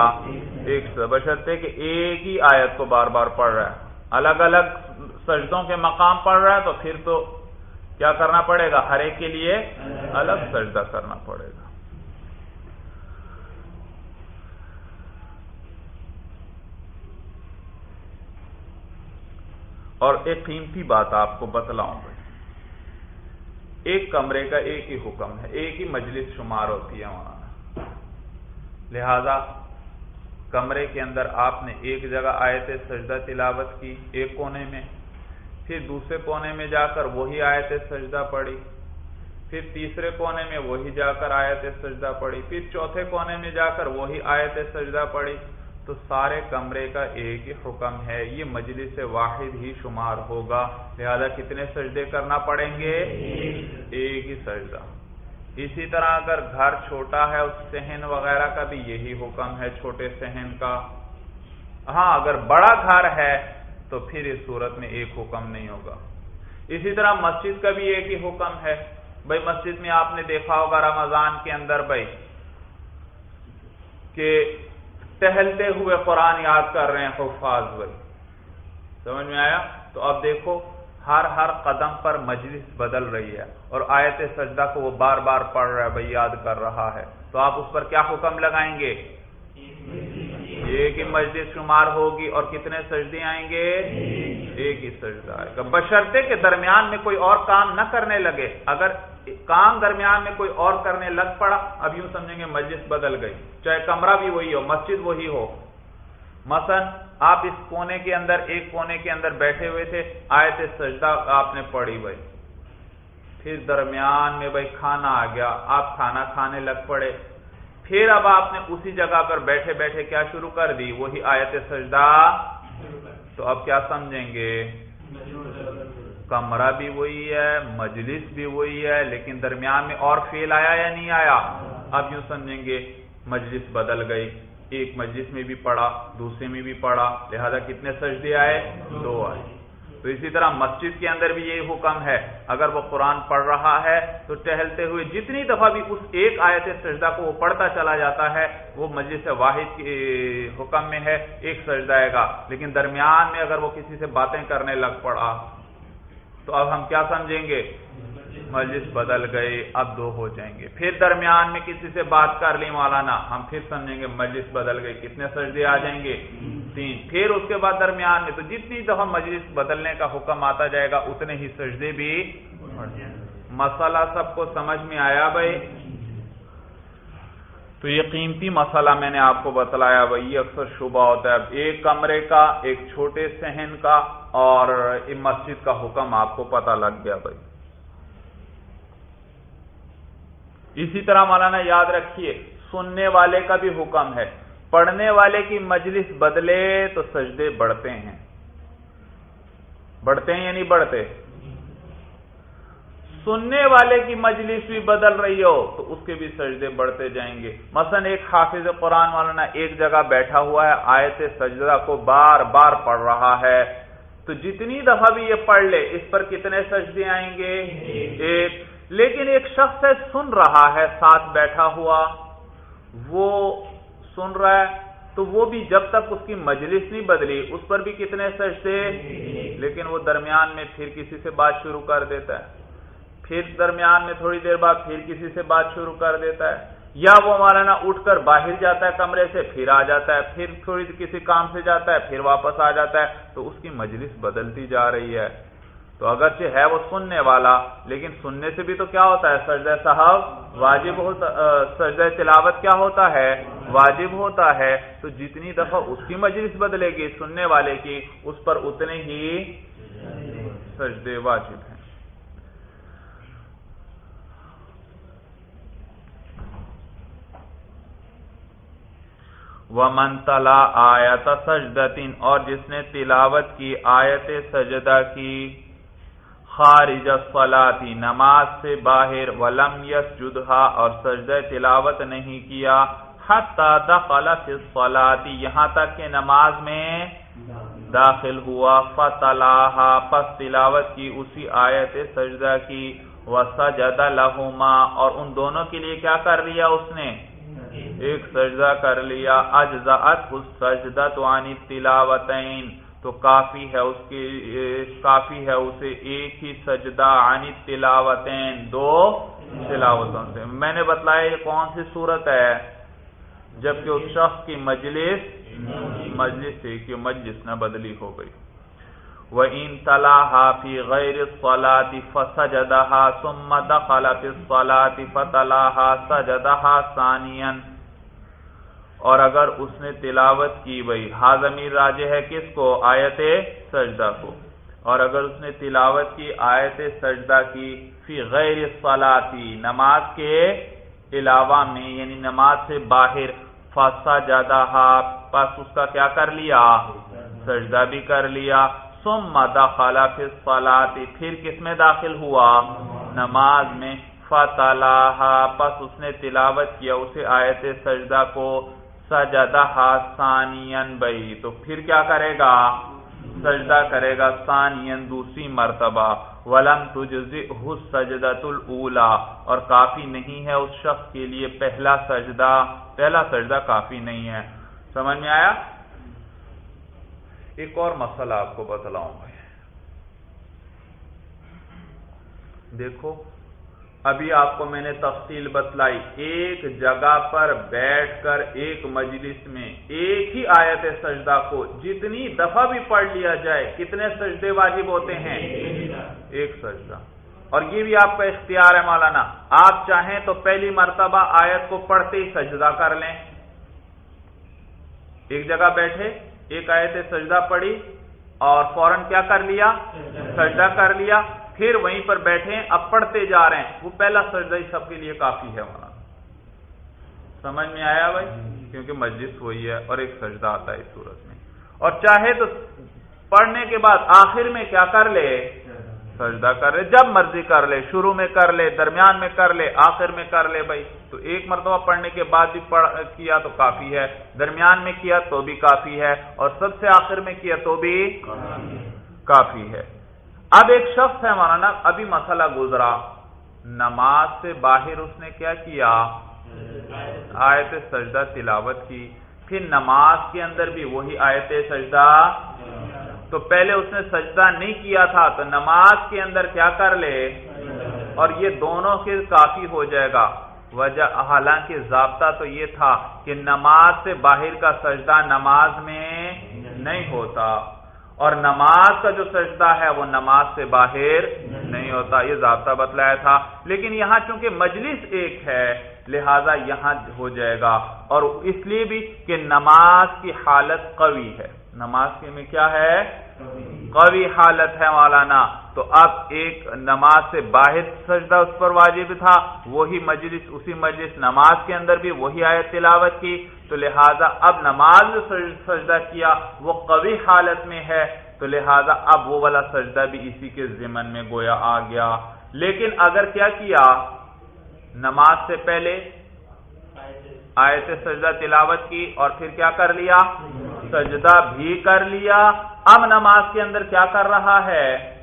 ایک بشرتے کہ ایک ہی آیت کو بار بار پڑھ رہا ہے۔ الگ الگ سجدوں کے مقام پڑھ رہا ہے تو پھر تو کیا کرنا پڑے گا؟ ہر ایک کے لیے الگ سجدہ کرنا پڑے گا۔ اور ایک قیمتی بات آپ کو بتلاؤں گا۔ ایک کمرے کا ایک ہی حکم ہے، ایک ہی مجلس شمار ہوتی ہے وہاں۔ لہذا کمرے کے اندر آپ نے ایک جگہ آئے تھے سجدہ تلاوت کی، ایک کونے میں، پھر دوسرے کونے میں جا کر وہی آیت سجدہ پڑی پھر تیسرے کونے میں وہی جا کر آیت سجدہ پڑی پھر چوتھے کونے میں جا کر وہی آیت سجدہ پڑی تو سارے کمرے کا ایک ہی حکم ہے، یہ مجلس واحد ہی شمار ہوگا۔ لہذا کتنے سجدے کرنا پڑیں گے؟ ایک ہی سجدہ۔ اسی طرح اگر گھر چھوٹا ہے، اس سہن وغیرہ کا بھی یہی حکم ہے، چھوٹے سہن کا۔ ہاں اگر بڑا گھر ہے تو پھر اس صورت میں ایک حکم نہیں ہوگا۔ اسی طرح مسجد کا بھی ایک ہی حکم ہے۔ بھائی، مسجد میں آپ نے دیکھا ہوگا رمضان کے اندر، بھائی، کہ ٹہلتے ہوئے قرآن یاد کر رہے ہیں حفاظ بھائی۔ سمجھ میں آیا؟ تو اب دیکھو، ہر ہر قدم پر مجلس بدل رہی ہے اور آیت سجدہ کو وہ بار بار پڑھ رہا ہے، بھائی، یاد کر رہا ہے۔ تو آپ اس پر کیا حکم لگائیں گے؟ ایک ہی مسجد شمار ہوگی اور کتنے سجدے آئیں گے؟ ایک ہی سجدہ آئے گا۔ بشرطے کے درمیان میں کوئی اور کام نہ کرنے لگے۔ اگر کام درمیان میں کوئی اور کرنے لگ پڑا، اب یوں سمجھیں گے مسجد بدل گئی۔ چاہے کمرہ بھی وہی ہو، مسجد وہی ہو۔ مثلا آپ اس کونے کے اندر، ایک کونے کے اندر بیٹھے ہوئے تھے آئے تھے سجدہ آپ نے پڑھی بھائی۔ پھر درمیان میں بھائی کھانا آ گیا، آپ کھانا کھانے لگ پڑے۔ پھر اب آپ نے اسی جگہ پر بیٹھے بیٹھے کیا شروع کر دی؟ وہی آیت سجدہ۔ تو اب کیا سمجھیں گے؟ کمرہ بھی وہی ہے، مجلس بھی وہی ہے، لیکن درمیان میں اور فیل آیا یا نہیں آیا؟ اب یوں سمجھیں گے، مجلس بدل گئی۔ ایک مجلس میں بھی پڑا دوسرے میں بھی پڑا لہذا کتنے سجدے آئے؟ دو آئے۔ تو اسی طرح مسجد کے اندر بھی یہی حکم ہے۔ اگر وہ قرآن پڑھ رہا ہے تو ٹہلتے ہوئے جتنی دفعہ بھی اس ایک آیت سجدہ کو وہ پڑھتا چلا جاتا ہے، وہ مجلس واحد کے حکم میں ہے، ایک سجدہ آئے گا۔ لیکن درمیان میں اگر وہ کسی سے باتیں کرنے لگ پڑا، تو اب ہم کیا سمجھیں گے؟ مجلس بدل گئے اب دو ہو جائیں گے۔ پھر درمیان میں کسی سے بات کر لی مولانا، ہم پھر سمجھیں گے مجلس بدل گئے کتنے سجدے آ جائیں گے۔ تین۔ پھر اس کے بعد درمیان میں تو جتنی دفعہ مجلس بدلنے کا حکم آتا جائے گا، اتنے ہی سجدے بھی مسئلہ سب کو سمجھ میں آیا بھائی؟ تو یہ قیمتی مسئلہ میں نے آپ کو بتلایا بھائی، یہ اکثر شبہ ہوتا ہے۔ اب ایک کمرے کا، ایک چھوٹے سہن کا اور مسجد کا حکم آپ کو پتا لگ گیا بھائی۔ اسی طرح مولانا یاد رکھیے، سننے والے کا بھی حکم ہے۔ پڑھنے والے کی مجلس بدلے تو سجدے بڑھتے ہیں۔ بڑھتے ہیں یا نہیں بڑھتے؟ سننے والے کی مجلس بھی بدل رہی ہو تو اس کے بھی سجدے بڑھتے جائیں گے۔ مثلا ایک حافظ قرآن والا ایک جگہ بیٹھا ہوا ہے، آیت سجدہ کو بار بار پڑھ رہا ہے۔ تو جتنی دفعہ بھی یہ پڑھ لے، اس پر کتنے سجدے آئیں گے؟ ایک۔ لیکن ایک شخص ہے، سن رہا ہے، ساتھ بیٹھا ہوا۔ وہ سن رہا ہے، تو وہ بھی جب تک اس کی مجلس نہیں بدلی، اس پر بھی کتنے سجدے؟ لیکن وہ درمیان میں پھر کسی سے بات شروع کر دیتا ہے۔ پھر درمیان میں تھوڑی دیر بعد پھر کسی سے بات شروع کر دیتا ہے۔ یا وہ مولانا اٹھ کر باہر جاتا ہے کمرے سے، پھر آ جاتا ہے۔ پھر تھوڑی کسی کام سے جاتا ہے، پھر واپس آ جاتا ہے۔ تو اس کی مجلس بدلتی جا رہی ہے۔ تو اگرچہ ہے وہ سننے والا، لیکن سننے سے بھی تو کیا ہوتا ہے؟ سجدہ صاحب واجب ہوتا سجدہ تلاوت کیا ہوتا ہے؟ واجب ہوتا ہے۔ تو جتنی دفعہ اس کی مجلس بدلے گی سننے والے کی، اس پر اتنے ہی سجدے واجب ہیں۔ ومن تلا آیت سجدتن اور جس نے تلاوت کی آیت سجدہ کی خارج الصلاتی نماز سے باہر ولم یسجدھا اور سجدہ تلاوت نہیں کیا۔ حتی دخل فی الصلاتی یہاں تک کہ نماز میں داخل ہوا۔ فتلاہا پس تلاوت کی اسی آیت سجدہ کی۔ وسجد لہما اور ان دونوں کے لیے کیا کر لیا اس نے؟ ایک سجدہ کر لیا۔ اجزاءت السجدت عن تلاوتین تو کافی ہے اس کی کافی ہے اسے ایک ہی سجدہ، عن تلاوتین، دو تلاوتوں سے۔ میں نے بتلایا یہ کون سی صورت ہے؟ جبکہ اس شخص کی مجلس مجلس سے کہ مجلس نہ بدلی ہو گئی۔ وَإِن تَلَاهَا فِي غَيْرِ الصَّلَاةِ فَسَجَدَهَا ثُمَّ دَخَلَ فِي الصَّلَاةِ فَتَلَاهَا سَجَدَهَا ثَانِيًا۔ اور اگر اس نے تلاوت کی بھئی حاضمیر راجہ ہے کس کو؟ آیت سجدہ کو۔ اور اگر اس نے تلاوت کی آیت سجدہ کی فی غیر الصلاة نماز کے علاوہ میں یعنی نماز سے باہر فَسَجَدَهَا پس اس کا کیا کر لیا؟ سجدہ بھی کر لیا۔ ثم دخل فی الصلاة، پھر کس میں داخل ہوا؟ نماز میں۔ فتلاها پس اس نے تلاوت کیا، اسے آیت سجدہ کو سجدہ ثانیاً بئی تو پھر کیا کرے گا؟ سجدہ کرے گا ثانیاً دوسری مرتبہ۔ ولم تجزئہ السجدۃ اور کافی نہیں ہے اس شخص کے لیے پہلا سجدہ۔ پہلا سجدہ کافی نہیں ہے۔ سمجھ میں آیا؟ ایک اور مسئلہ آپ کو بتلاؤں بھائی دیکھو ابھی آپ کو میں نے تفصیل بتلائی، ایک جگہ پر بیٹھ کر، ایک مجلس میں، ایک ہی آیت سجدہ کو جتنی دفعہ بھی پڑھ لیا جائے، کتنے سجدے واجب ہوتے ہیں؟ ایک سجدہ۔ اور یہ بھی آپ کا اختیار ہے مولانا، آپ چاہیں تو پہلی مرتبہ آیت کو پڑھتے ہی سجدہ کر لیں۔ ایک جگہ بیٹھے، ایک آیت سجدہ پڑی اور فوراً کیا کر لیا؟ سجدہ کر لیا۔ پھر وہیں پر بیٹھے اب پڑھتے جا رہے ہیں۔ وہ پہلا سجدہ ہی سب کے لیے کافی ہے وہاں سمجھ میں آیا بھائی؟ کیونکہ مسجد وہی ہے اور ایک سجدہ آتا ہے اس صورت میں۔ اور چاہے تو پڑھنے کے بعد آخر میں کیا کر لے؟ سجدہ کر لے جب مرضی کر لے شروع میں کر لے درمیان میں کر لے آخر میں کر لے بھائی۔ تو ایک مرتبہ پڑھنے کے بعد بھی پڑھ کیا تو کافی ہے درمیان میں کیا تو بھی کافی ہے اور سب سے آخر میں کیا تو بھی کافی ہے۔ اب ایک شخص ہے مولانا، ابھی مسئلہ گزرا۔ نماز سے باہر اس نے کیا کیا؟ آیت سجدہ تلاوت کی۔ پھر نماز کے اندر بھی وہی آیت سجدہ۔ تو پہلے اس نے سجدہ نہیں کیا تھا، تو نماز کے اندر کیا کر لے؟ اور یہ دونوں کے کافی ہو جائے گا۔ وجہ، حالانکہ ضابطہ تو یہ تھا کہ نماز سے باہر کا سجدہ نماز میں نہیں ہوتا۔ اور نماز کا جو سجدہ ہے وہ نماز سے باہر نہیں ہوتا، یہ ضابطہ بتلایا تھا۔ لیکن یہاں چونکہ مجلس ایک ہے، لہذا یہاں ہو جائے گا۔ اور اس لیے بھی کہ نماز کی حالت قوی ہے۔ نماز کے میں کیا ہے؟ قوی حالت ہے مولانا، تو اب ایک نماز سے باہر سجدہ اس پر واجب تھا، وہی مجلس، اسی مجلس نماز کے اندر بھی وہی آیت تلاوت کی، تو لہٰذا اب نماز سجدہ کیا، وہ قوی حالت میں ہے، تو لہٰذا اب وہ والا سجدہ بھی اسی کے ضمن میں گویا آ گیا۔ لیکن اگر کیا کیا، نماز سے پہلے آیت سجدہ تلاوت کی اور پھر کیا کر لیا؟ سجدہ بھی کر لیا۔ اب نماز کے اندر کیا کر رہا ہے؟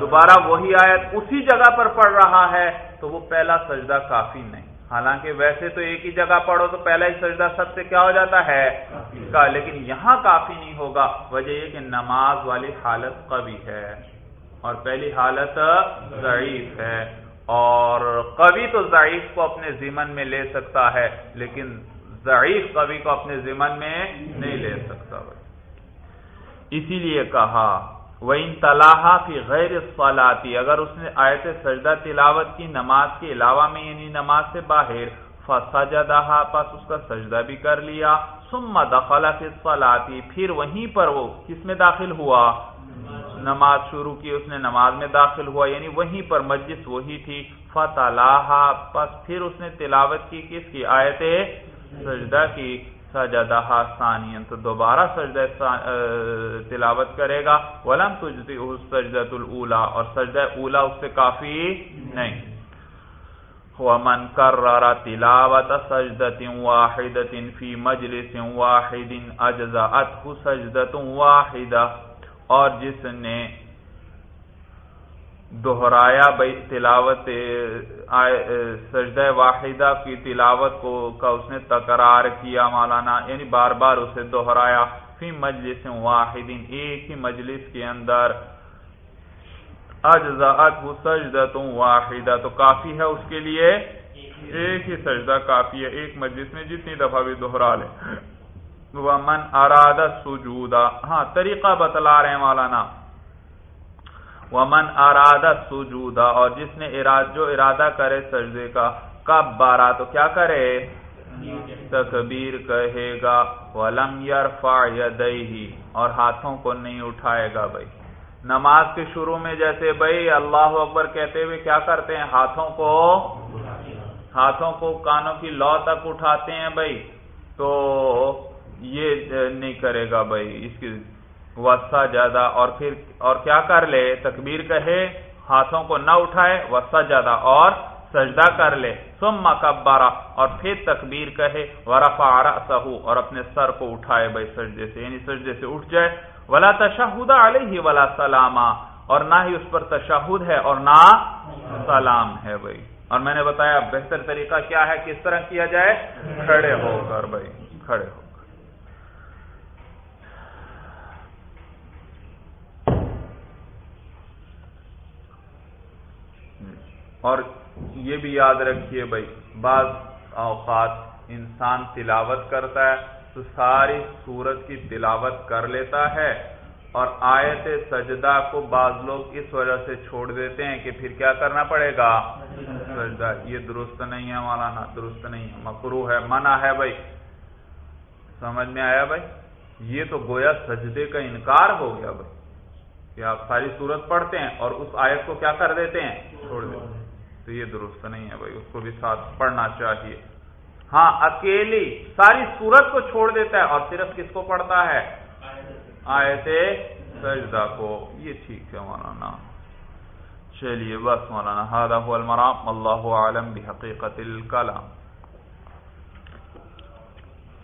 دوبارہ وہی آیت اسی جگہ پر پڑھ رہا ہے تو وہ پہلا سجدہ کافی نہیں۔ حالانکہ ویسے تو ایک ہی جگہ پڑھو تو پہلا ہی سجدہ سب سے کیا ہو جاتا ہے؟ لیکن یہاں کافی نہیں ہوگا۔ وجہ یہ کہ نماز والی حالت قوی ہے۔ اور پہلی حالت ضعیف ہے۔ اور قوی تو ضعیف کو اپنے ذمن میں لے سکتا ہے، لیکن ضعیف قوی کو اپنے ذمن میں نہیں لے سکتا۔ اسی لیے کہا وہ ان طلاحہ کی غیر فلاتی اگر اس نے آیت سجدہ تلاوت کی نماز کے علاوہ میں یعنی نماز سے باہر فسجدہ پس اس کا سجدہ بھی کر لیا، ثم دخل فی الصلاتی پھر وہیں پر وہ کس میں داخل ہوا؟ نماز شروع کی، اس نے نماز میں داخل ہوا یعنی وہیں پر مجلس وہی تھی فتح پس پھر اس نے تلاوت کی، کس کی؟ آیت سجدہ کی۔ سجدہ ثانین تو دوبارہ سجدہ تلاوت کرے گا۔ ولم تجتی سجدت الاولا اور سجدہ اولا اس سے کافی نہیں۔ ومن کرر تلاوت سجدت واحدت فی مجلس واحد اجزاءته سجدت واحدہ اور جس نے دہرایا بھائی تلاوت سجدہ واحدہ کی تلاوت کو، کا اس نے تکرار کیا مولانا یعنی بار بار اسے دہرایا، فی مجلس واحد، ایک ہی مجلس کے اندر۔ اجزاءت سجدت واحدہ، تو کافی ہے اس کے لیے؟ ایک ہی سجدہ کافی ہے، ایک مجلس میں جتنی دفعہ بھی دہرا لے۔ من اراد سجودا ہاں طریقہ بتلا رہے ہیں مولانا۔ ومن اراد سجودا اور جس نے اراد جو ارادہ کرے سجدے کا، کب بارہ تو کیا کرے؟ تکبیر کہے گا، ولم یرفع یدیہ اور ہاتھوں کو نہیں اٹھائے گا بھائی۔ نماز کے شروع میں جیسے بھائی اللہ اکبر کہتے ہوئے کیا کرتے ہیں؟ ہاتھوں کو ہاتھوں کو کانوں کی لو تک اٹھاتے ہیں بھائی۔ تو یہ نہیں کرے گا بھائی۔ اس کی وسا زیادہ اور پھر اور کیا کر لے؟ تکبیر کہے، ہاتھوں کو نہ اٹھائے وسا زیادہ اور سجدہ کر لے۔ سم مکبارہ اور پھر تکبیر کہے ورفا سہو اور اپنے سر کو اٹھائے بھائی سجدے سے یعنی سجدے سے اٹھ جائے۔ ولا تشہد علیہ ولا سلامہ اور نہ ہی اس پر تشہد ہے اور نہ سلام ہے بھائی۔ اور میں نے بتایا بہتر طریقہ کیا ہے؟ کس طرح کیا جائے؟ کھڑے ہو کر بھائی، کھڑے ہو۔ اور یہ بھی یاد رکھیے بھائی، بعض اوقات انسان تلاوت کرتا ہے تو ساری سورت کی تلاوت کر لیتا ہے اور آیت سجدہ کو بعض لوگ اس وجہ سے چھوڑ دیتے ہیں کہ پھر کیا کرنا پڑے گا؟ سجدہ۔ یہ درست نہیں ہے مولانا، درست نہیں ہے مکرو ہے، منع ہے بھائی۔ سمجھ میں آیا بھائی؟ یہ تو گویا سجدے کا انکار ہو گیا بھائی، کہ آپ ساری صورت پڑھتے ہیں اور اس آیت کو کیا کر دیتے ہیں؟ چھوڑ دیتے ہیں۔ تو یہ درست نہیں ہے بھائی، اس کو بھی ساتھ پڑھنا چاہیے۔ ہاں اکیلی ساری سورت کو چھوڑ دیتا ہے اور صرف کس کو پڑھتا ہے؟ آیت سجدہ کو۔ یہ ٹھیک ہے مولانا۔ چلیے، بس مولانا المرام۔ اللہ عالم بحقیقت الکلام۔